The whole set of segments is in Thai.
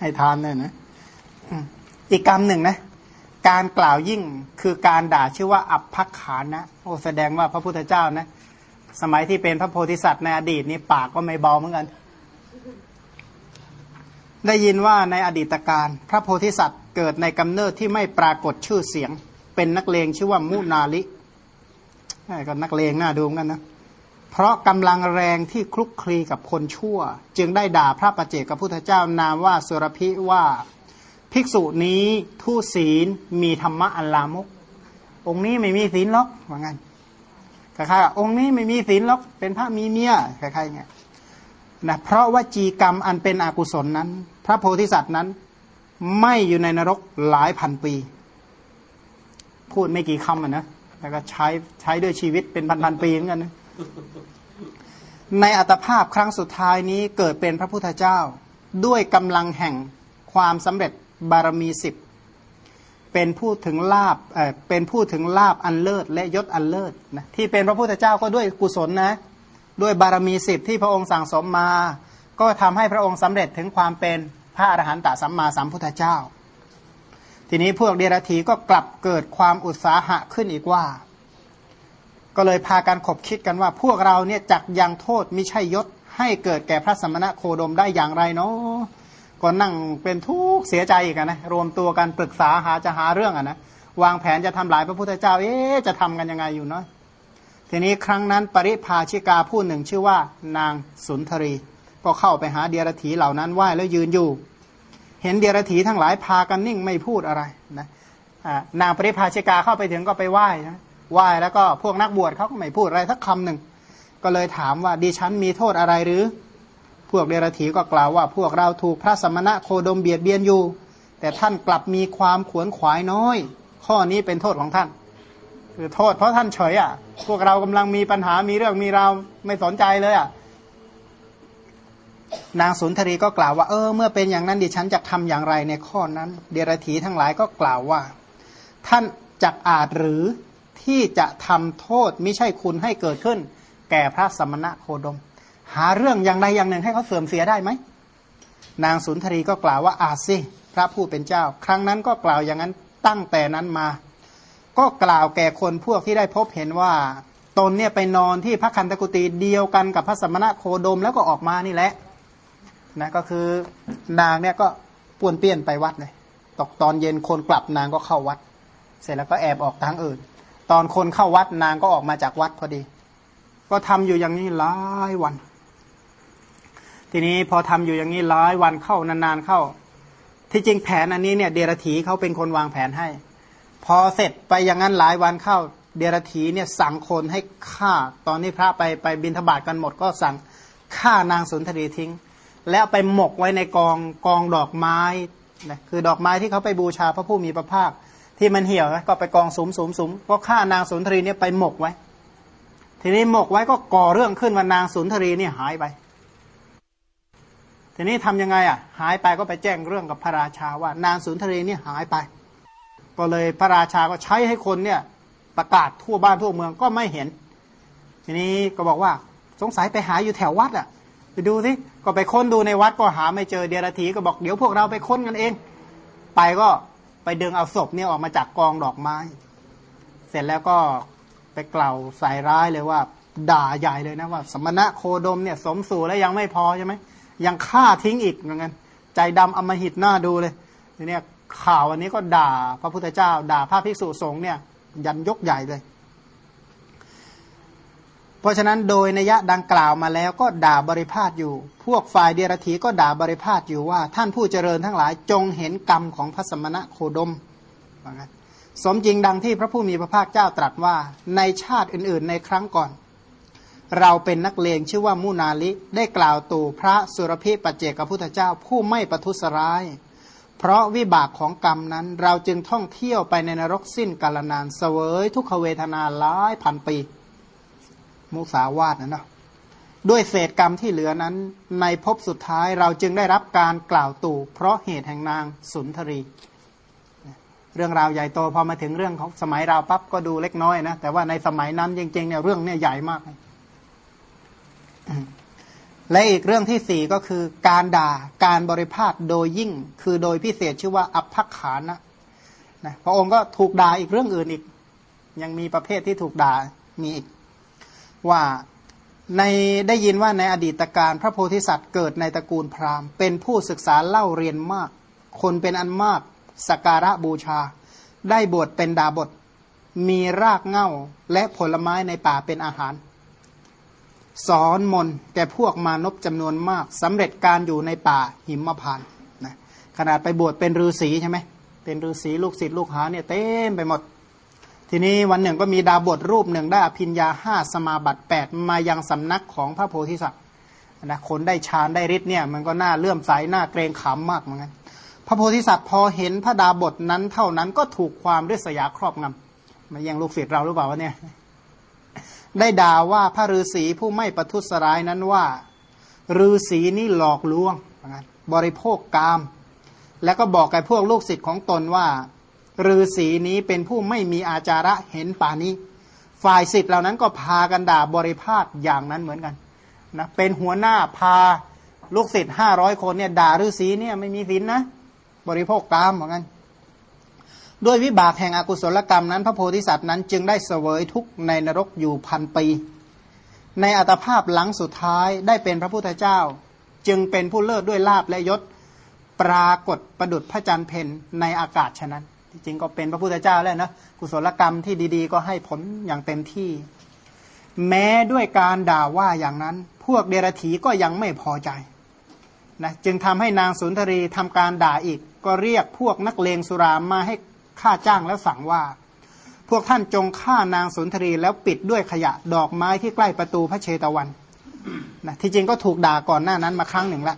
ให้ทานเนี่ยนะอีกกรรมหนึ่งนะ การกล่าวยิ่งคือการด่าชื่อว่า อับพักขานะโอ้แสดงว่าพระพุทธเจ้านะ สมัยที่เป็นพระโพธิสัตว์ในอดีตนี่ปากก็ไม่เบาเหมือนกัน ได้ยินว่าในอดีตการ พระโพธิสัตว์เกิดในกำเนิดที่ไม่ปรากฏชื่อเสียง เป็นนักเลงชื่อว่ามุนาลิก็นักเลงน่าดูเหมือนกันนะ เพราะกำลังแรงที่คลุกคลีกับคนชั่ว จึงได้ด่าพระประเจกับพุทธเจ้านามว่าสุรพิว่าภิกษุนี้ทุศีลมีธรรมะอัลลามก องค์นี้ไม่มีศีลหรอกว่างั้นคล้ายๆองค์นี้ไม่มีศีลหรอกเป็นพระมีเมียคล้ายๆเงี้ยนะเพราะว่าจีกรรมอันเป็นอกุศลนั้น พระโพธิสัตว์นั้น ไม่อยู่ในนรกหลายพันปี พูดไม่กี่คำอะนะแล้วก็ใช้ใช้ด้วยชีวิตเป็นพันๆปีเหมือนกันนะ ในอัตภาพครั้งสุดท้ายนี้เกิดเป็นพระพุทธเจ้า ด้วยกำลังแห่งความสำเร็จบารมีสิบเป็นผู้ถึงลาบเออเป็นผู้ถึงลาบอันเลิศและยศอันเลิศนะที่เป็นพระพุทธเจ้าก็ด้วยกุศลนะด้วยบารมีสิบที่พระองค์สั่งสมมา ก็ทำให้พระองค์สำเร็จถึงความเป็นพระอรหันตสัมมาสัมพุทธเจ้า ทีนี้พวกเดรัจฉีก็กลับเกิดความอุตสาหะขึ้นอีกว่า ก็เลยพากันขบคิดกันว่า พวกเราเนี่ยจักยังโทษมิใช่ยศ ให้เกิดแก่พระสมณะโคดมได้อย่างไรเนาะก็นั่งเป็นทุกข์เสียใจอีกนะรวมตัวกันปรึกษาหาจะหาเรื่องอะนะวางแผนจะทำลายพระพุทธเจ้า เอ๊จะทำกันยังไงอยู่เนาะทีนี้ครั้งนั้นปริพาชิกาผู้หนึ่งชื่อว่า นางสุนทรี ก็เข้าไปหาเดียรถีเหล่านั้นไหว้แล้วยืนอยู่ เห็นเดียรถีทั้งหลายพากันนิ่งไม่พูดอะไรนะนางปริพาชิกาเข้าไปถึงก็ไปไหว้นะ ไหว้แล้วก็พวกนักบวชเขาก็ไม่พูดอะไรสักคำหนึ่งก็เลยถามว่าดิฉันมีโทษอะไรหรือ พวกเดรธีก็กล่าวว่า พวกเราถูกพระสมณะโคดมเบียดเบียนอยู่ แต่ท่านกลับมีความขวนขวายน้อย ข้อนี้เป็นโทษของท่าน คือโทษเพราะท่านเฉยอะ พวกเรากำลังมีปัญหามีเรื่องมีราวไม่สนใจเลยอะนางสุนทรีก็กล่าวว่าเออเมื่อเป็นอย่างนั้นดิฉันจะทำอย่างไรในข้อนั้น เดรธีทั้งหลายก็กล่าวว่า ท่านจักอาจหรือ ที่จะทำโทษไม่ใช่คุณให้เกิดขึ้น แก่พระสมณะโคดม หาเรื่องอย่างใดอย่างหนึ่งให้เขาเสื่อมเสียได้ไหม นางสุนทรีก็กล่าวว่าอาสิพระผู้เป็นเจ้า ครั้งนั้นก็กล่าวอย่างนั้นตั้งแต่นั้นมา ก็กล่าวแก่คนพวกที่ได้พบเห็นว่าตนเนี่ยไปนอนที่พระคันตกุตีเดียวกันกับพระสมณะโคดมแล้วก็ออกมานี่แหละนะก็คือนางเนี่ยก็ป่วนเปี้ยนไปวัดเลยตกตอนเย็นคนกลับนางก็เข้าวัด เสร็จแล้วก็แอบออกทางอื่น ตอนคนเข้าวัดนางก็ออกมาจากวัดพอดี ก็ทำอยู่อย่างนี้หลายวัน ทีนี้พอทำอยู่อย่างนี้ร้อยวันเข้านานๆเข้า ที่จริงแผนอันนี้เนี่ยเดรธีเขาเป็นคนวางแผนให้ พอเสร็จไปอย่างนั้นหลายวันเข้า เดรธีเนี่ยสั่งคนให้ฆ่า ตอนนี้พระไปไปบินทบาทกันหมด ก็สั่งฆ่านางสุนทรีทิ้ง แล้วไปหมกไว้ในกองกองดอกไม้นะคือดอกไม้ที่เขาไปบูชาพระผู้มีพระภาค ที่มันเหี่ยวนะก็ไปกองสุมสุมสุมก็ฆ่านางสุนทรีเนี่ยไปหมกไว้ ทีนี้หมกไว้ก็ก่อเรื่องขึ้นว่านางสุนทรีเนี่ยหายไป ทีนี้ทํำยังไงอะ หายไปก็ไปแจ้งเรื่องกับพระราชาว่านางสุนทรีนี่ยหายไป ก็เลยพระราชาก็ใช้ให้คนเนี่ยประกาศทั่วบ้านทั่วเมืองก็ไม่เห็น ทีนี้ก็บอกว่าสงสัยไปหาอยู่แถววัดอะไปดูสิก็ไปค้นดูในวัดก็หาไม่เจอเดียรถีก็บอกเดี๋ยวพวกเราไปค้นกันเอง ไปก็ ดึงเอาศพเนี่ยออกมาจากกองดอกไม้ เสร็จแล้วก็ไปกล่าวใส่ร้ายเลยว่า ด่าใหญ่เลยนะว่า สมณะโคดมเนี่ย สมสู่แล้วยังไม่พอใช่ไหมยังฆ่าทิ้งอีกเหมือนกันใจดำอมหิตหน้าดูเลยทีนี้ข่าวอันนี้ก็ด่าพระพุทธเจ้า ด่าพระภิกษุสงฆ์เนี่ย ยันยกใหญ่เลย เพราะฉะนั้นโดยนัยะดังกล่าวมาแล้วก็ด่าบริพาทอยู่ พวกฝ่ายเดียรถีก็ด่าบริพาทอยู่ว่า ท่านผู้เจริญทั้งหลายจงเห็นกรรมของพระสมณะโคดมสมจริงดังที่พระผู้มีพระภาคเจ้าตรัสว่า ในชาติอื่น ๆ ในครั้งก่อน เราเป็นนักเลงชื่อว่ามุนาลิได้กล่าวตู่พระสุรพิปัจเจกพุทธเจ้าผู้ไม่ประทุษร้าย เพราะวิบากของกรรมนั้นเราจึงท่องเที่ยวไปในนรกสิ้นกาลนานเสวยทุกขเวทนาหลายพันปี มุสาวาทนะเนาะด้วยเศษกรรมที่เหลือนั้น ในภพสุดท้ายเราจึงได้รับการกล่าวตู่ เพราะเหตุแห่งนางสุนทรี เรื่องราวใหญ่โตพอมาถึงเรื่องของสมัยเราปั๊บก็ดูเล็กน้อยนะแต่ว่าในสมัยนั้นจริงๆเนี่ยเรื่องเนี่ยใหญ่มาก และอีกเรื่องที่สี่ก็คือ การด่าการบริพาทโดยยิ่ง คือโดยพิเศษชื่อว่าอัพพักขานะนะพระองค์ก็ถูกด่าอีกเรื่องอื่นอีก ยังมีประเภทที่ถูกด่ามีอีก ว่าในได้ยินว่าในอดีตการพระโพธิสัตว์เกิดในตระกูลพราหมณ์ เป็นผู้ศึกษาเล่าเรียนมาก คนเป็นอันมากสการะบูชา ได้บวชเป็นดาบท มีรากเง่าและผลไม้ในป่าเป็นอาหาร สอนมนแก่พวกมานพจำนวนมากสำเร็จการอยู่ในป่าหิมพานนะขนาดไปบวชเป็นฤาษีใช่ไหมเป็นฤาษีลูกศิษย์ลูกหาเนี่ยเต็มไปหมด ทีนี้วันหนึ่งก็มีดาบทรูปหนึ่งได้อภิญญาห้าสมาบัติแปดมายังสำนักของพระโพธิสัตว์นะคนได้ฌานได้ฤทธิ์เนี่ยมันก็น่าเลื่อมใสน่าเกรงขามมากเหมือนกันพระโพธิสัตว์พอเห็นพระดาบทนั้นเท่านั้นก็ถูกความริษยาครอบงำมายังลูกศิษย์เราหรือเปล่าวะเนี่ยได้ด่าว่าพระฤาษีผู้ไม่ประทุษร้ายนั้นว่าฤาษีนี่หลอกลวงเหมือนกันบริโภคกาม แล้วก็บอกกับพวกลูกศิษย์ของตนว่า ฤาษีนี้เป็นผู้ไม่มีอาจาระเห็นป่านี้ ฝ่ายศิษย์เหล่านั้นก็พากันด่าบริพาทอย่างนั้นเหมือนกันนะเป็นหัวหน้าพาลูกศิษย์ห้าร้อยคนเนี่ยด่าฤาษีเนี่ยไม่มีศีลนะบริโภคกามเหมือนกันด้วยวิบากแห่งอกุศลกรรมนั้นพระโพธิสัตว์นั้นจึงได้เสวยทุกข์ในนรกอยู่พันปี ในอัตภาพหลังสุดท้ายได้เป็นพระพุทธเจ้า จึงเป็นผู้เลิศด้วยลาบและยศปรากฏประดุดพระจันทร์เพนในอากาศฉะนั้น จริงก็เป็นพระพุทธเจ้าแล้วนะกุศลกรรมที่ดีๆ ก็ให้ผลอย่างเต็มที่ แม้ด้วยการด่าว่าอย่างนั้น พวกเดรธีก็ยังไม่พอใจนะจึงทำให้นางสุนทรีทำการด่าอีก ก็เรียกพวกนักเลงสุรามาให้ค่าจ้างแล้วสั่งว่า พวกท่านจงฆ่านางสุนทรีแล้วปิดด้วยขยะดอกไม้ที่ใกล้ประตูพระเชตวันนะที่จริงก็ถูกด่าก่อนหน้านั้นมาครั้งหนึ่งละ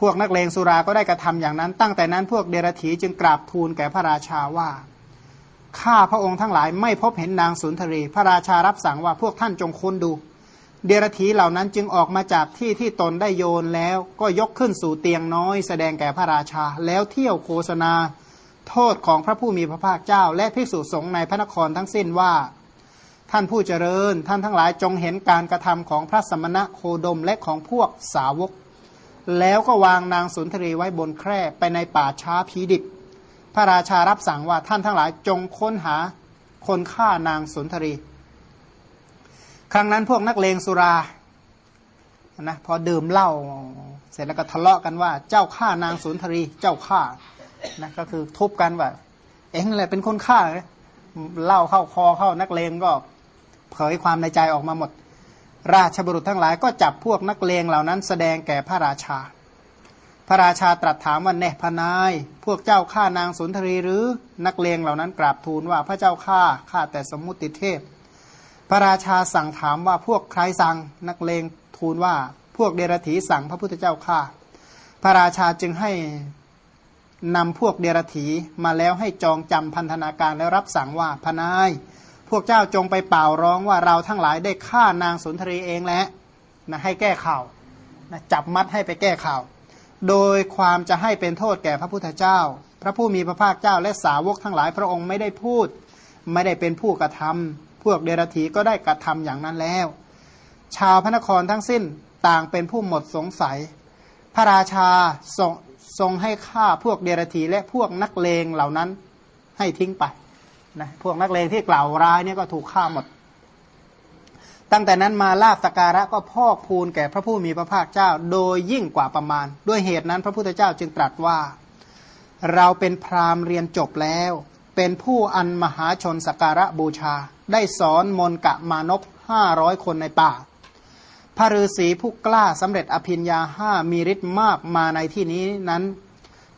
พวกนักเลงสุราก็ได้กระทำอย่างนั้น ตั้งแต่นั้นพวกเดรธีจึงกราบทูลแก่พระราชาว่าข้าพระองค์ทั้งหลายไม่พบเห็นนางสุนทรี พระราชารับสั่งว่าพวกท่านจงค้นดู เดรธีเหล่านั้นจึงออกมาจากที่ที่ตนได้โยนแล้วก็ยกขึ้นสู่เตียงน้อย แสดงแก่พระราชา แล้วเที่ยวโฆษณา โทษของพระผู้มีพระภาคเจ้า และภิกษุสงฆ์ในพระนครทั้งสิ้นว่า ท่านผู้เจริญ ท่านทั้งหลายจงเห็นการกระทำของพระสมณะโคดมและของพวกสาวก แล้วก็วางนางสุนทรีไว้บนแคร่ไปในป่าช้าผีดิบ พระราชารับสั่งว่าท่านทั้งหลายจงค้นหาคนฆ่านางสุนทรี ครั้งนั้นพวกนักเลงสุรานะพอดื่มเหล้าเสร็จแล้วก็ทะเลาะกันว่า เจ้าฆ่านางสุนทรีเจ้าฆ่านะก็คือทุบกันว่า เอ็งแหละเป็นคนฆ่าเล่าเข้าคอเข้านักเลงก็เผยความในใจออกมาหมด ราชบุรุษทั้งหลายก็จับพวกนักเลงเหล่านั้น แสดงแก่พระราชา พระราชาตรัสถามว่าแน่พนาย พวกเจ้าฆ่านางสุนทรีหรือนักเลงเหล่านั้นกราบทูลว่าพระเจ้าฆ่าฆ่าแต่สมมุติเทพ พระราชาสั่งถามว่าพวกใครสั่งนักเลงทูลว่าพวกเดรธีสั่งพระพุทธเจ้าฆ่าพระราชาจึงให้นำพวกเดรธีมาแล้วให้จองจำพันธนาการแล้วรับสั่งว่าพนาย พวกเจ้าจงไปเป่าร้องว่าเราทั้งหลายได้ฆ่านางสุนทรีเองแล้วนะให้แก้ข่าวนะจับมัดให้ไปแก้ข่าว โดยความจะให้เป็นโทษแก่พระพุทธเจ้า พระผู้มีพระภาคเจ้าและสาวกทั้งหลายพระองค์ไม่ได้พูด ไม่ได้เป็นผู้กระทำพวกเดรธีก็ได้กระทำอย่างนั้นแล้ว ชาวพระนครทั้งสิ้นต่างเป็นผู้หมดสงสัย พระราชาทรงทรงให้ฆ่าพวกเดรธีและพวกนักเลงเหล่านั้นให้ทิ้งไป นะพวกนักเลงที่กล่าวร้ายเนี่ยก็ถูกฆ่าหมด ตั้งแต่นั้นมาลาบสการะก็พอกพูนแก่พระผู้มีพระภาคเจ้า โดยยิ่งกว่าประมาณ ด้วยเหตุนั้นพระพุทธเจ้าจึงตรัสว่า เราเป็นพราหมณ์เรียนจบแล้ว เป็นผู้อันมหาชนสการะบูชา ได้สอนมนกะมานพห้าร้อยคนในป่าพระฤาษีผู้กล้าสำเร็จอภิญญาห้ามีฤทธิ์มากมาในที่นี้นั้น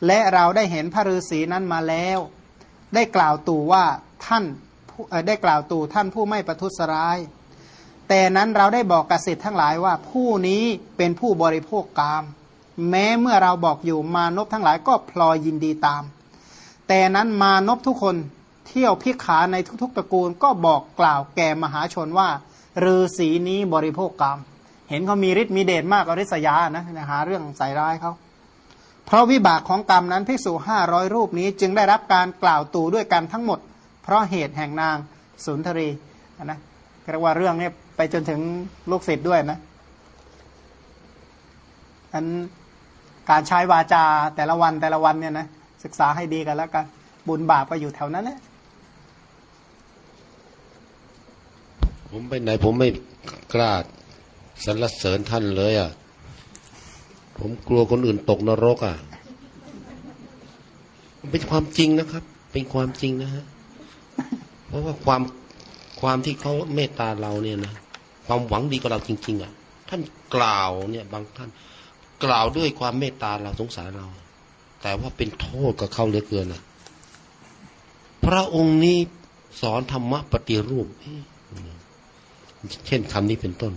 และเราได้เห็นพระฤาษีนั้นมาแล้ว ได้กล่าวตู่ว่าท่านได้กล่าวตู่ท่านผู้ไม่ประทุษร้าย แต่นั้นเราได้บอกกสิทธิ์ทั้งหลายว่าผู้นี้เป็นผู้บริโภคกาม แม้เมื่อเราบอกอยู่มานพทั้งหลายก็พลอยยินดีตาม แต่นั้นมานพทุกคนเที่ยวพิขาในทุกๆตระกูลก็บอกกล่าวแก่มหาชนว่าฤาษีนี้บริโภคกาม เห็นเขามีฤทธิ์มีเดชมากอริษยานะหาเรื่องใส่ร้ายเขา เพราะวิบากของกรรมนั้นภิกษุห้าร้อยรูปนี้จึงได้รับการกล่าวตู่ด้วยกันทั้งหมด เพราะเหตุแห่งนางสุนทรีนะเรียกว่าเรื่องนี้ไปจนถึงลูกศิษย์ด้วยนะฉันการใช้วาจาแต่ละวันแต่ละวันเนี่ยนะศึกษาให้ดีกันแล้วกันบุญบาปก็อยู่แถวนั้นแหละผมไปไหนผมไม่กล้าสรรเสริญท่านเลยอะ ผมกลัวคนอื่นตกนรกอะเป็นความจริงนะครับ เป็นความจริงนะฮะเพราะว่าความความที่เขาเมตตาเราเนี่ยนะความหวังดีกับเราจริง ๆ อะ ท่านกล่าวเนี่ย บางท่าน กล่าวด้วยความเมตตาเราสงสารเรา แต่ว่าเป็นโทษกับเขาเหลือเกินอะพระองค์นี้สอนธรรมะปฏิรูป เช่นคำนี้เป็นต้น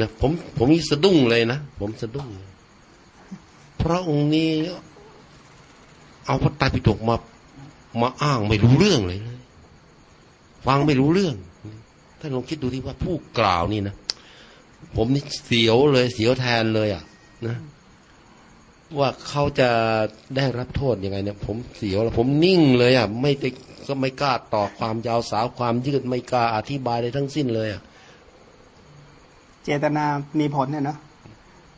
นะผมผมมีสะดุ้งเลยนะ ผมสะดุ้งพระองค์นี้ เอาพระไตรปิฎกมา มาอ้างไม่รู้เรื่องเลยนะฟังไม่รู้เรื่องท่านลองคิดดูที่ว่าผู้กล่าวนี่นะผมนี่เสียวเลยเสียวแทนเลยอะ นะ ว่าเขาจะได้รับโทษยังไง เนี่ย ผมเสียวแล้วผมนิ่งเลยอะ ไม่ได้ก็ไม่กล้าต่อความยาวสาวความยืดไม่กล้าอธิบายเลยทั้งสิ้นเลยอะ เจตนามีผลเนี่ยเนาะ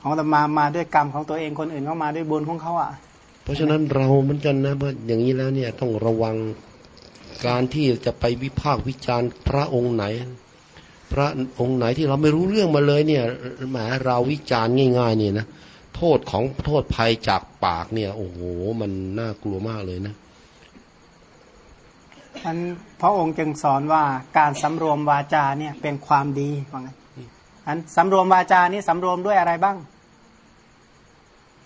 ของตมามาด้วยกรรมของตัวเองคนอื่นเขามาด้วยบุญของเขาอะ เพราะฉะนั้นเราเหมือนกันนะว่าอย่างนี้แล้วเนี่ยต้องระวังการที่จะไปวิพากษ์วิจารณ์พระองค์ไหน พระองค์ไหนที่เราไม่รู้เรื่องมาเลยเนี่ยแหมเราวิจารณ์ง่าย ๆ เนี่ยนะโทษของโทษภัยจากปากเนี่ย โอ้โหมันน่ากลัวมากเลยนะอันพระองค์จึงสอนว่าการสำรวมวาจาเนี่ยเป็นความดีว่าไง อันสำรวมวาจานี้สำรวมด้วยอะไรบ้าง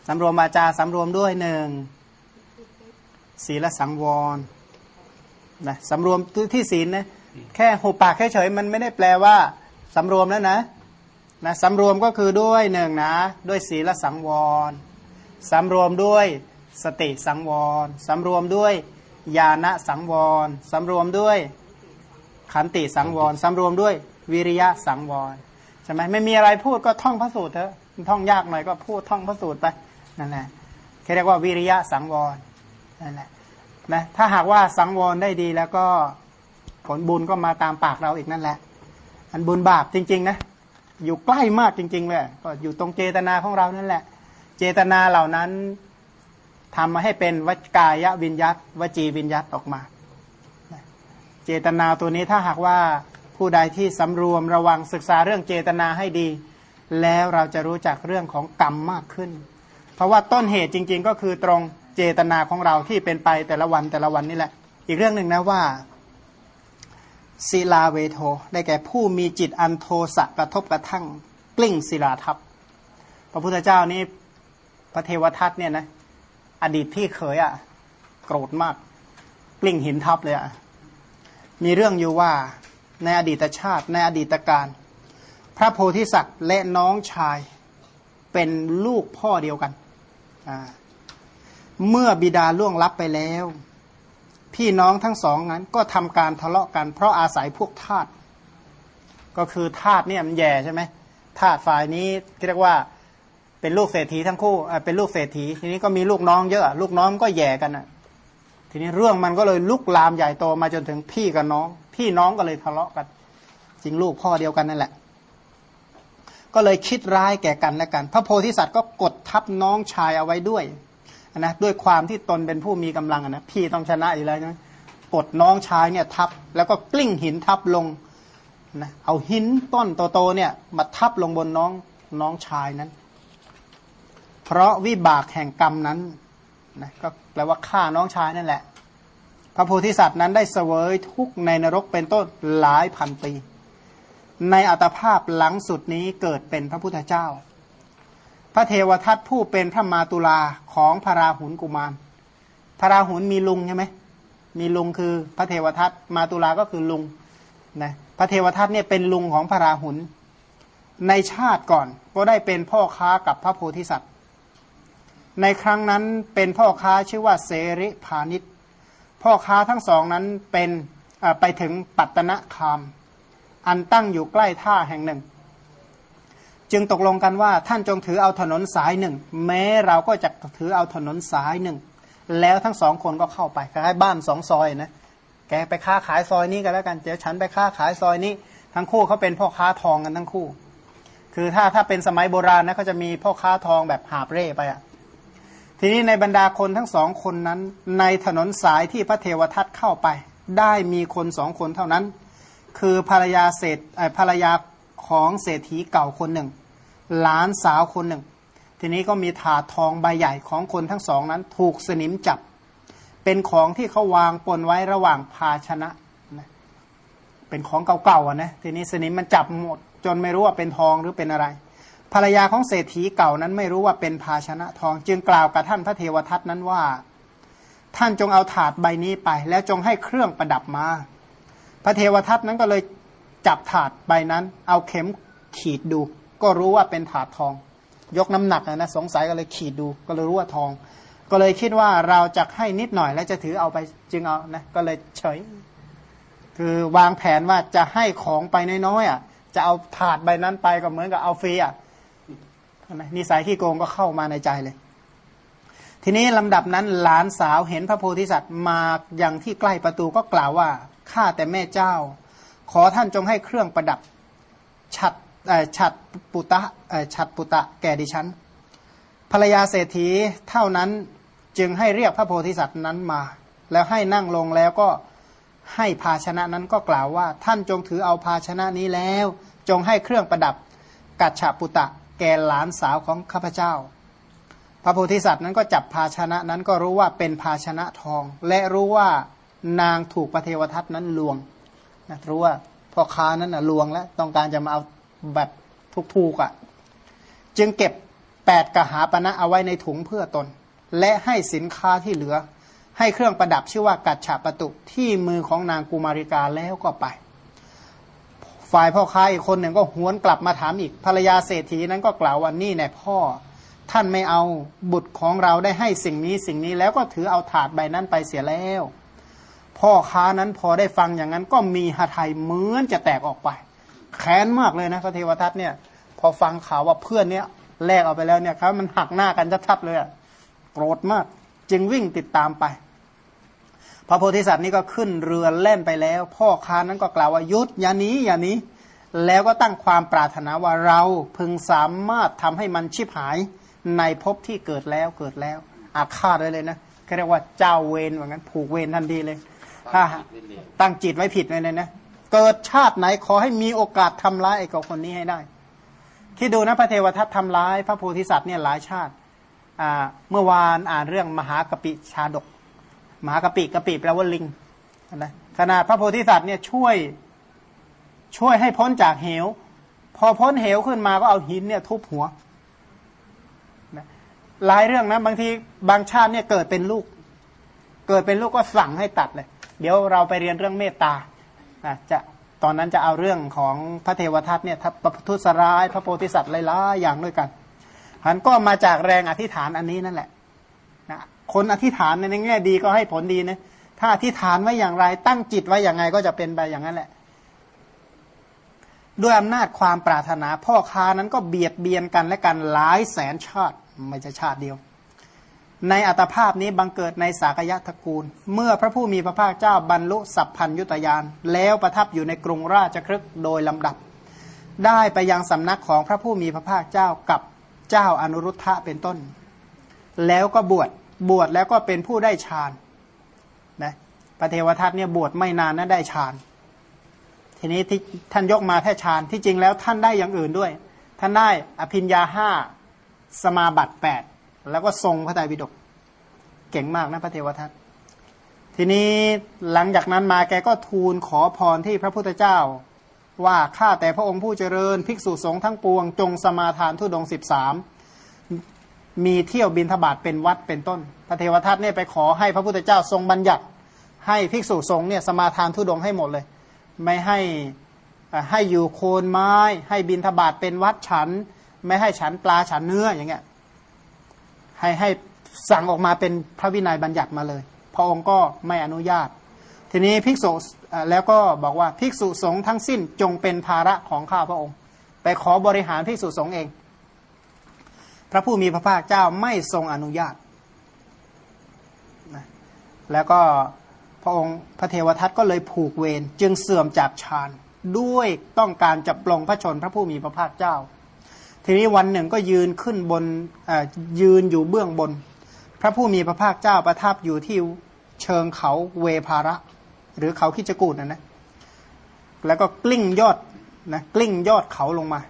สำรวมวาจาสำรวมด้วยหนึ่งศีลสังวรนะสำรวมที่ศีลนะแค่หุบปากแค่เฉยมันไม่ได้แปลว่าสำรวมแล้วนะนะสำรวมก็คือด้วยหนึ่งนะ ด้วยศีลสังวรสำรวมด้วยสติสังวรสำรวมด้วยญาณสังวรสำรวมด้วยขันติสังวรสำรวมด้วยวิริยะสังวร ใช่ไหมไม่มีอะไรพูดก็ท่องพระสูตรเถอะท่องยากหน่อยก็พูดท่องพระสูตรไปนั่นแหละเขาเรียกว่าวิริยะสังวรนั่นแหละนะถ้าหากว่าสังวรได้ดีแล้วก็ผลบุญก็มาตามปากเราอีกนั่นแหละ อันบุญบาปจริง ๆ นะ อยู่ใกล้มากจริง ๆ เลย ก็อยู่ตรงเจตนาของเรานั่นแหละ เจตนาเหล่านั้นทำมาให้เป็นวกายวิญยัตวจีวิญยัตออกมา เจตนาตัวนี้ถ้าหากว่า ผู้ใดที่สำรวมระวังศึกษาเรื่องเจตนาให้ดี แล้วเราจะรู้จักเรื่องของกรรมมากขึ้น เพราะว่าต้นเหตุจริง ๆ ก็คือตรงเจตนาของเราที่เป็นไปแต่ละวันแต่ละวันนี่แหละ อีกเรื่องหนึ่งนะว่าศิลาเวโทได้แก่ผู้มีจิตอันโทสะกระทบกระทั่งกลิ้งศิลาทับพระพุทธเจ้านี่พระเทวทัตเนี่ยนะอดีตพี่เขยอะ่ะ โกรธมาก กลิ้งหินทับเลยอะ่ะมีเรื่องอยู่ว่า ในอดีตชาติ ในอดีตการ พระโพธิสัตว์และน้องชายเป็นลูกพ่อเดียวกัน เมื่อบิดาล่วงลับไปแล้ว พี่น้องทั้งสองนั้นก็ทำการทะเลาะกัน เพราะอาศัยพวกทาสก็คือทาสเนี่ยมันแย่ใช่ไหมทาสฝ่ายนี้เรียกว่าเป็นลูกเศรษฐีทั้งคู่เป็นลูกเศรษฐี ทีนี้ก็มีลูกน้องเยอะ ลูกน้องก็แย่กันอะ ทีนี้เรื่องมันก็เลยลุกลามใหญ่โตมาจนถึงพี่กับน้อง พี่น้องก็เลยทะเลาะกัน จริงลูกพ่อเดียวกันนั่นแหละ ก็เลยคิดร้ายแก่กันและกัน พระโพธิสัตว์ก็กดทับน้องชายเอาไว้ด้วยนะด้วยความที่ตนเป็นผู้มีกำลังนะพี่ต้องชนะอยู่แล้วนะกดน้องชายเนี่ยทับ แล้วก็กลิ้งหินทับลงนะเอาหินต้นโตๆเนี่ยมาทับลงบนน้องน้องชายนั้น เพราะวิบากแห่งกรรมนั้นนะก็แปลว่าฆ่าน้องชายนั่นแหละ พระโพธิสัตว์นั้นได้เสวยทุกในนรกเป็นต้นหลายพันปี ในอัตภาพหลังสุดนี้เกิดเป็นพระพุทธเจ้า พระเทวทัตผู้เป็นพระมาตุลาของพระราหุลกุมาร พระราหุลมีลุงใช่ไหมมีลุงคือพระเทวทัตมาตุลาก็คือลุงนะพระเทวทัตเนี่ยเป็นลุงของพระราหุลในชาติก่อนก็ได้เป็นพ่อค้ากับพระโพธิสัตว์ ในครั้งนั้นเป็นพ่อค้าชื่อว่าเสริพาณิช พ่อค้าทั้งสองนั้นเป็นไปถึงปัตตนคาม อันตั้งอยู่ใกล้ท่าแห่งหนึ่ง จึงตกลงกันว่าท่านจงถือเอาถนนสายหนึ่ง แม้เราก็จะถือเอาถนนสายหนึ่ง แล้วทั้งสองคนก็เข้าไปคล้ายบ้านสองซอยนะแกไปค้าขายซอยนี้กันแล้วกันเดี๋ยวฉันไปค้าขายซอยนี้ ทั้งคู่เขาเป็นพ่อค้าทองกันทั้งคู่ คือถ้าถ้าเป็นสมัยโบราณนะเขาจะมีพ่อค้าทองแบบหาบเร่ไปอะ ทีนี้ในบรรดาคนทั้งสองคนนั้น ในถนนสายที่พระเทวทัตเข้าไป ได้มีคนสองคนเท่านั้น คือภรรยาเศรษภรรยาของเศรษฐีเก่าคนหนึ่ง หลานสาวคนหนึ่ง ทีนี้ก็มีถาดทองใบใหญ่ของคนทั้งสองนั้น ถูกสนิมจับ เป็นของที่เขาวางปนไว้ระหว่างภาชนะนะเป็นของเก่าๆนะทีนี้สนิมมันจับหมด จนไม่รู้ว่าเป็นทองหรือเป็นอะไร ภรรยาของเศรษฐีเก่านั้นไม่รู้ว่าเป็นภาชนะทอง จึงกล่าวกับท่านพระเทวทัตนั้นว่า ท่านจงเอาถาดใบนี้ไป แล้วจงให้เครื่องประดับมา พระเทวทัตนั้นก็เลยจับถาดใบนั้น เอาเข็มขีดดู ก็รู้ว่าเป็นถาดทอง ยกน้ำหนักนะสงสัยก็เลยขีดดู ก็เลยรู้ว่าทอง ก็เลยคิดว่าเราจะให้นิดหน่อยแล้วจะถือเอาไปจึงเอานะก็เลยเฉย คือวางแผนว่าจะให้ของไปน้อยๆอะ จะเอาถาดใบนั้นไปก็เหมือนกับเอาฟรีอะ นิสัยขี้โกงก็เข้ามาในใจเลย ทีนี้ลำดับนั้นหลานสาวเห็นพระโพธิสัตว์มาอย่างที่ใกล้ประตูก็กล่าวว่าข้าแต่แม่เจ้า ขอท่านจงให้เครื่องประดับฉัดฉัดปุตะฉัดปุตะแก่ดิฉันภรรยาเศรษฐีเท่านั้นจึงให้เรียกพระโพธิสัตว์นั้นมา แล้วให้นั่งลงแล้วก็ให้ภาชนะนั้นก็กล่าวว่า ท่านจงถือเอาภาชนะนี้แล้ว จงให้เครื่องประดับกัจฉปุตะ แก่หลานสาวของข้าพเจ้า พระโพธิสัตว์นั้นก็จับภาชนะนั้นก็รู้ว่าเป็นภาชนะทอง และรู้ว่านางถูกพระเทวทัตนั้นลวงนะรู้ว่าพ่อค้านั้นนะลวงแล้วต้องการจะมาเอาแบบถูกๆอะ่ะ จึงเก็บแปดกหาปณะเอาไว้ในถุงเพื่อตน และให้สินค้าที่เหลือ ให้เครื่องประดับชื่อว่ากัจฉาประตุที่มือของนางกุมาริกาแล้วก็ไป ฝ่ายพ่อค้าอีกคนหนึ่งก็หวนกลับมาถามอีกภรรยาเศรษฐีนั้นก็กล่าวว่านี่แน่พ่อ ท่านไม่เอาบุตรของเราได้ให้สิ่งนี้สิ่งนี้แล้วก็ถือเอาถาดใบนั้นไปเสียแล้ว พ่อค้านั้นพอได้ฟังอย่างนั้นก็มีหทัยเหมือนจะแตกออกไป แค้นมากเลยนะพระเทวทัตเนี่ยพอฟังข่าวว่าเพื่อนเนี่ยแลกเอาไปแล้วเนี่ยครับมันหักหน้ากันชัดๆเลยโกรธมาก จึงวิ่งติดตามไป พระโพธิสัตว์นี่ก็ขึ้นเรือเล่นไปแล้ว พ่อค้านั้นก็กล่าวว่ายุดอย่านี้อย่านี้ แล้วก็ตั้งความปรารถนาว่าเราพึงสามารถทำให้มันชิบหายในภพที่เกิดแล้วเกิดแล้ว อาฆาตเลยเลยนะเขาเรียกว่าเจ้าเวรเหมือนกันผูกเวรทันทีเลยถ้าตั้งจิตไว้ผิดเลยนะเกิดชาติไหนขอให้มีโอกาสทำร้ายไอ้กับคนนี้ให้ได้ที่ดูนะพระเทวทัตทำร้าย พระโพธิสัตว์เนี่ยหลายชาติเมื่อวานอ่านเรื่องมหากปิชาดก มหากปิกปิแปลว่าลิงนะขนาดพระโพธิสัตว์เนี่ยช่วยช่วยให้พ้นจากเหว พอพ้นเหวขึ้นมาก็เอาหินเนี่ยทุบหัวนะหลายเรื่องนะ บางทีบางชาติเนี่ยเกิดเป็นลูก เกิดเป็นลูกก็สั่งให้ตัดเลย เดี๋ยวเราไปเรียนเรื่องเมตตาจะตอนนั้นจะเอาเรื่องของพระเทวทัตเนี่ยพระทุสร้าย พระโพธิสัตว์หลายๆอย่างด้วยกันหันก็มาจากแรงอธิษฐานอันนี้นั่นแหละนะ คนอธิษฐานในแง่ดีก็ให้ผลดีนะถ้าอธิษฐานไว้อย่างไร ตั้งจิตไว้อย่างไงก็จะเป็นไปอย่างนั้นแหละ ด้วยอำนาจความปรารถนา พ่อค้านั้นก็เบียดเบียนกันและกันหลายแสนชาติไม่ใช่ชาติเดียว ในอัตภาพนี้บังเกิดในสากยะตระกูล เมื่อพระผู้มีพระภาคเจ้าบรรลุสัพพัญยุตยาน แล้วประทับอยู่ในกรุงราชครึกโดยลำดับ ได้ไปยังสำนักของพระผู้มีพระภาคเจ้ากับเจ้าอนุรุทธะเป็นต้น แล้วก็บวช บวชแล้วก็เป็นผู้ได้ฌานนะพระเทวทัตเนี่ยบวชไม่นานนั้นได้ฌานทีนี้ที่ท่านยกมาแค่ฌานที่จริงแล้วท่านได้อย่างอื่นด้วย ท่านได้อภิญญาห้าสมาบัติแปดแล้วก็ทรงพระไตรปิฎกเก่งมากนะพระเทวทัตทีนี้หลังจากนั้นมาแกก็ทูลขอพรที่พระพุทธเจ้า ว่าข้าแต่พระองค์ผู้เจริญ ภิกษุสงฆ์ทั้งปวง จงสมาทานทุดงสิบสาม มีเที่ยวบินทบาทเป็นวัดเป็นต้น พระเทวทัตเนี่ยไปขอให้พระพุทธเจ้าทรงบัญญัติ ให้ภิกษุสงฆ์เนี่ยสมาทานทุดงให้หมดเลย ไม่ให้ให้อยู่โคนไม้ ให้บินทบาทเป็นวัดฉัน ไม่ให้ฉันปลาฉันเนื้ออย่างเงี้ยให้ให้สั่งออกมาเป็นพระวินัยบัญญัติมาเลย พระองค์ก็ไม่อนุญาต ทีนี้ภิกษุแล้วก็บอกว่าภิกษุสงฆ์ทั้งสิ้นจงเป็นภาระของข้าพระองค์ ไปขอบริหารภิกษุสงฆ์เอง พระผู้มีพระภาคเจ้าไม่ทรงอนุญาตนะแล้วก็พระองค์พระเทวทัตก็เลยผูกเวรจึงเสื่อมจากฌานด้วยต้องการจะปลงพระชนพระผู้มีพระภาคเจ้า ทีนี้วันหนึ่งก็ยืนขึ้นบนยืนอยู่เบื้องบน พระผู้มีพระภาคเจ้าประทับอยู่ที่เชิงเขาเวภาระ หรือเขาคิจกูดนะนะแล้วก็กลิ้งยอดนะกลิ้งยอดเขาลงมา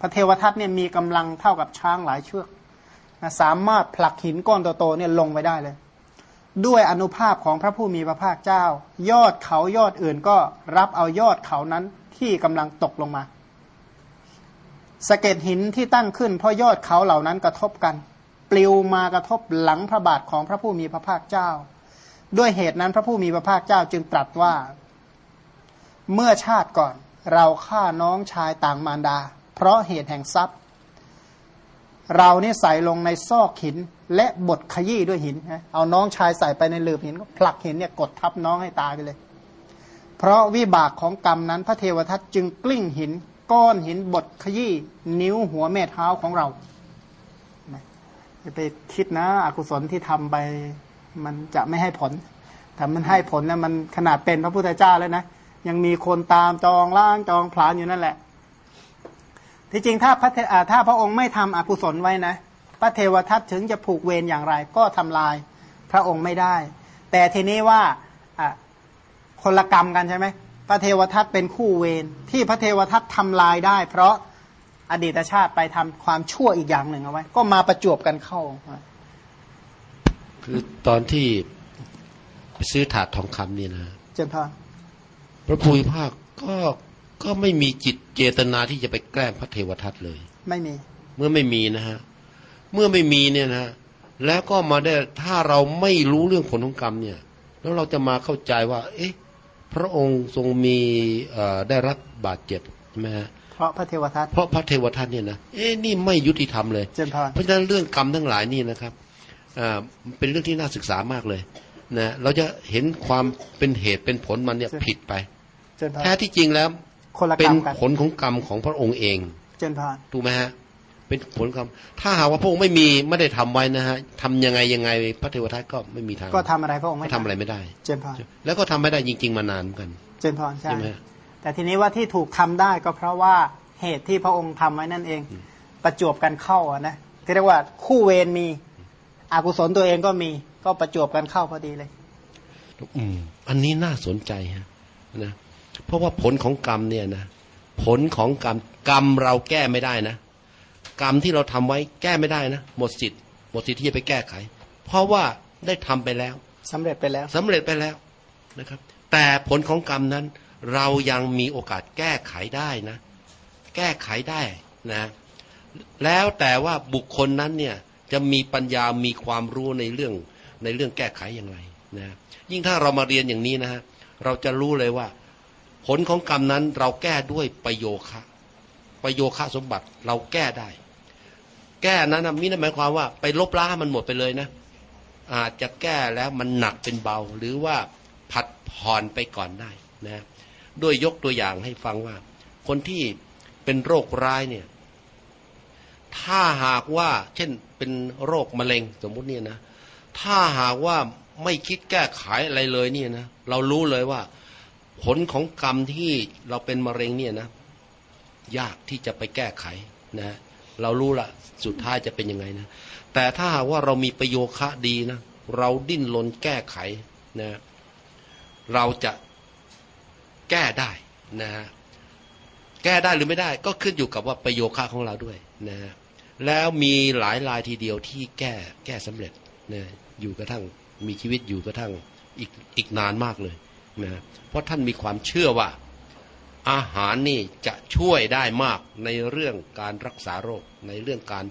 พระเทวทัตเนี่ยมีกำลังเท่ากับช้างหลายเชือกนะสามารถผลักหินก้อนโตๆเนี่ยลงไปได้เลย ด้วยอนุภาพของพระผู้มีพระภาคเจ้า ยอดเขายอดอื่นก็รับเอายอดเขานั้นที่กำลังตกลงมาสะเก็ดหินที่ตั้งขึ้นเพราะยอดเขาเหล่านั้นกระทบกัน ปลิวมากระทบหลังพระบาทของพระผู้มีพระภาคเจ้า ด้วยเหตุนั้นพระผู้มีพระภาคเจ้าจึงตรัสว่า เมื่อชาติก่อนเราฆ่าน้องชายต่างมารดา เพราะเหตุแห่งทรัพย์ เรานี่ใส่ลงในซอกหิน และบดขยี้ด้วยหินเอาน้องชายใส่ไปในหลืบหินก็ผลักหินเนี่ยกดทับน้องให้ตายไปเลย เพราะวิบากของกรรมนั้นพระเทวทัตจึงกลิ้งหิน ก้อนหินบดขยี้นิ้วหัวแม่เท้าของเราไปคิดนะอกุศลที่ทำไปมันจะไม่ให้ผลแต่มันให้ผลนะมันขนาดเป็นพระพุทธเจ้าแล้วนะ ยังมีคนตามจองล่างจองผลานอยู่นั่นแหละ ที่จริงถ้าพระถ้าพระองค์ไม่ทำอกุศลไว้นะ พระเทวทัตถึงจะผูกเวรอย่างไร ก็ทำลายพระองค์ไม่ได้ แต่ทีนี้ว่าคนละกรรมกันใช่ไหมพระเทวทัตเป็นคู่เวรที่พระเทวทัตทำลายได้ เพราะอดีตชาติไปทำความชั่วอีกอย่างหนึ่งเอาไว้ ก็มาประจวบกันเข้า คือตอนที่ซื้อถาดทองคำนี่นะ เจนพรพระภูมิภาคก็ ก็ไม่มีจิตเจตนาที่จะไปแกล้งพระเทวทัตเลย ไม่มี เมื่อไม่มีนะฮะเมื่อไม่มีเนี่ยนะแล้วก็มาได้ถ้าเราไม่รู้เรื่องผลของกรรมเนี่ย แล้วเราจะมาเข้าใจว่า เอ๊ะ พระองค์ทรงมีได้รับบาดเจ็บใช่ไหมฮะเพราะพระเทวทัตเพราะพระเทวทัตเนี่ยนะเอ๊ะนี่ไม่ยุติธรรมเลยเพราะฉะนั้นเรื่องกรรมทั้งหลายนี่นะครับอ่าเป็นเรื่องที่น่าศึกษามากเลยนะเราจะเห็นความเป็นเหตุเป็นผลมันเนี่ยผิดไปแท้ที่จริงแล้ว เป็นผลของกรรมของพระองค์เองถูกไหมฮะ เป็นผลกรรม ถ้าหากว่าพระองค์ไม่มีไม่ได้ทำไว้นะฮะทำยังไงยังไงพระเทวทัตก็ไม่มีทาง ก็ทำอะไรพระองค์ไม่ทำอะไรไม่ได้ เจนพรแล้วก็ทำไม่ได้จริง ๆ มานานกัน เจนพรใช่ไหมแต่ทีนี้ว่าที่ถูกทำได้ก็เพราะว่าเหตุที่พระองค์ทำไว้นั่นเอง ประจวบกันเข้านะที่เรียกว่าคู่เวรมีอกุศลตัวเองก็มีก็ประจวบกันเข้าพอดีเลย อืม อันนี้น่าสนใจฮะนะ เพราะว่าผลของกรรมเนี่ยนะผลของกรรมกรรมเราแก้ไม่ได้นะ กรรมที่เราทำไว้แก้ไม่ได้นะ หมดสิทธิ์หมดสิทธิ์ที่จะไปแก้ไข เพราะว่าได้ทำไปแล้วสำเร็จไปแล้วสำเร็จไปแล้วนะครับ แต่ผลของกรรมนั้น เรายังมีโอกาสแก้ไขได้นะ แก้ไขได้นะ แล้วแต่ว่าบุคคลนั้นเนี่ยจะมีปัญญามีความรู้ในเรื่องในเรื่องแก้ไขอย่างไรนะยิ่งถ้าเรามาเรียนอย่างนี้นะฮะเราจะรู้เลยว่า ผลของกรรมนั้นเราแก้ด้วยประโยคะประโยคะสมบัติเราแก้ได้ แก้นั้นนะมิได้หมายความว่า ไปลบล้างมันหมดไปเลยนะ อาจจะแก้แล้วมันหนักเป็นเบา หรือว่าผัดผ่อนไปก่อนได้นะด้วยยกตัวอย่างให้ฟังว่า คนที่เป็นโรคร้ายเนี่ย ถ้าหากว่า เช่นเป็นโรคมะเร็งสมมุติเนี่ยนะ ถ้าหากว่าไม่คิดแก้ไขอะไรเลยเนี่ยนะ เรารู้เลยว่า ผลของกรรมที่เราเป็นมะเร็งเนี่ยนะ ยากที่จะไปแก้ไขนะเรารู้ละสุดท้ายจะเป็นยังไงนะ แต่ถ้าหากว่าเรามีประโยคะดีนะ เราดิ้นรนแก้ไขนะเราจะแก้ได้นะฮะแก้ได้หรือไม่ได้ก็ขึ้นอยู่กับว่าประโยคะของเราด้วยนะแล้วมีหลายรายทีเดียวที่แก้แก้สำเร็จนะอยู่กระทั่งมีชีวิตอยู่กระทั่งอีกอีกนานมากเลย นะเพราะท่านมีความเชื่อว่าอาหารนี่จะช่วยได้มากในเรื่องการรักษาโรคในเรื่องการ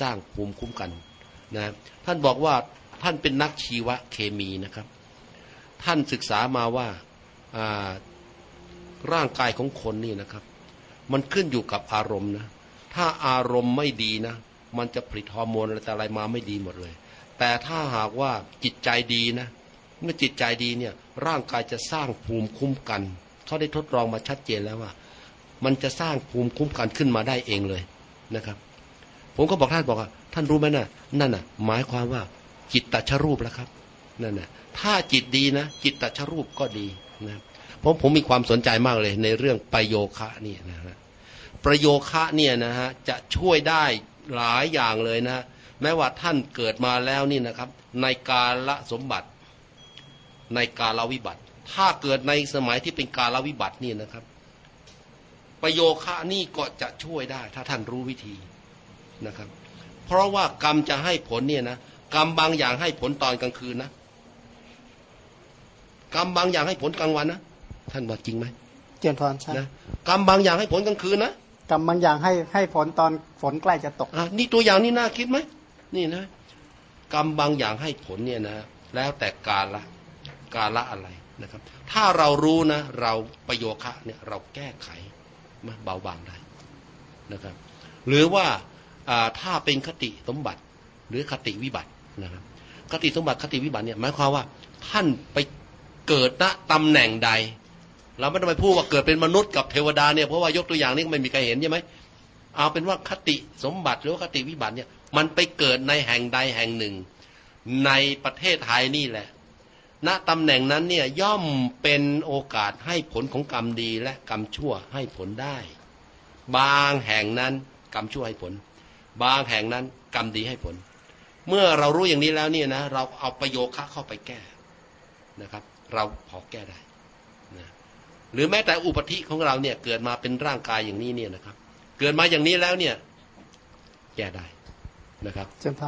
สร้างภูมิคุ้มกันนะท่านบอกว่าท่านเป็นนักชีวเคมีนะครับ ท่านศึกษามาว่าร่างกายของคนนี่นะครับ มันขึ้นอยู่กับอารมณ์นะถ้าอารมณ์ไม่ดีนะ มันจะผลิตฮอร์โมนอะไรต่อะไรมาไม่ดีหมดเลย แต่ถ้าหากว่าจิตใจดีนะ เมื่อจิตใจดีเนี่ยร่างกายจะสร้างภูมิคุ้มกันเขาได้ทดลองมาชัดเจนแล้วว่า มันจะสร้างภูมิคุ้มกันขึ้นมาได้เองเลยนะครับ ผมก็บอกท่านบอกว่าท่านรู้ไหมนะ่ะนั่นน่ะ หมายความว่าจิตตชรูปแล้วครับนั่นน่ะถ้าจิตดีนะ จิตตชรูปก็ดีนะผมผมมีความสนใจมากเลยในเรื่องประโยคะนี่นะฮะประโยคะเนี่ยนะฮะจะช่วยได้หลายอย่างเลยนะฮะแม้ว่าท่านเกิดมาแล้วนี่นะครับ ในกาลสมบัติ ในกาลวิบัติ ถ้าเกิดในสมัยที่เป็นกาลวิบัตินี่นะครับ ประโยคะนี่ก็จะช่วยได้ ถ้าท่านรู้วิธีนะครับ เพราะว่ากรรมจะให้ผลเนี่ยนะกรรมบางอย่างให้ผลตอนกลางคืนนะกรรมบางอย่างให้ผลกลางวันนะท่านว่าจริงไหมเจริญพรใช่นะกรรมบางอย่างให้ผลกลางคืนนะกรรมบางอย่างให้ให้ผลตอนฝนใกล้จะตกอะนี่ตัวอย่างนี่น่าคิดไหมนี่นะกรรมบางอย่างให้ผลเนี่ยนะ แล้วแต่กาละ กาละอะไรนะครับ ถ้าเรารู้นะ เราประโยคะเนี่ยเราแก้ไขมาเบาบางได้นะครับ หรือว่าถ้าเป็นคติสมบัติหรือคติวิบัตินะครับ คติสมบัติคติวิบัติเนี่ยหมายความว่าท่านไปเกิดณตำแหน่งใด เราไม่ต้องไปพูดว่าเกิดเป็นมนุษย์กับเทวดาเนี่ยเพราะว่ายกตัวอย่างนี้ไม่มีใครเห็นใช่ไหมเอาเป็นว่าคติสมบัติหรือว่าคติวิบัติเนี่ยมันไปเกิดในแห่งใดแห่งหนึ่ง ในประเทศไทยนี่แหละ ณตำแหน่งนั้นเนี่ยย่อมเป็นโอกาสให้ผลของกรรมดีและกรรมชั่วให้ผลได้ บางแห่งนั้นกรรมชั่วให้ผล บางแห่งนั้นกรรมดีให้ผล เมื่อเรารู้อย่างนี้แล้วเนี่ยนะเราเอาประโยคะเข้าไปแก้นะครับ เราพอแก้ได้นะหรือแม้แต่อุปธิของเราเนี่ยเกิดมาเป็นร่างกายอย่างนี้เนี่ยนะครับ เกิดมาอย่างนี้แล้วเนี่ยแก้ได้นะครับเจริญพร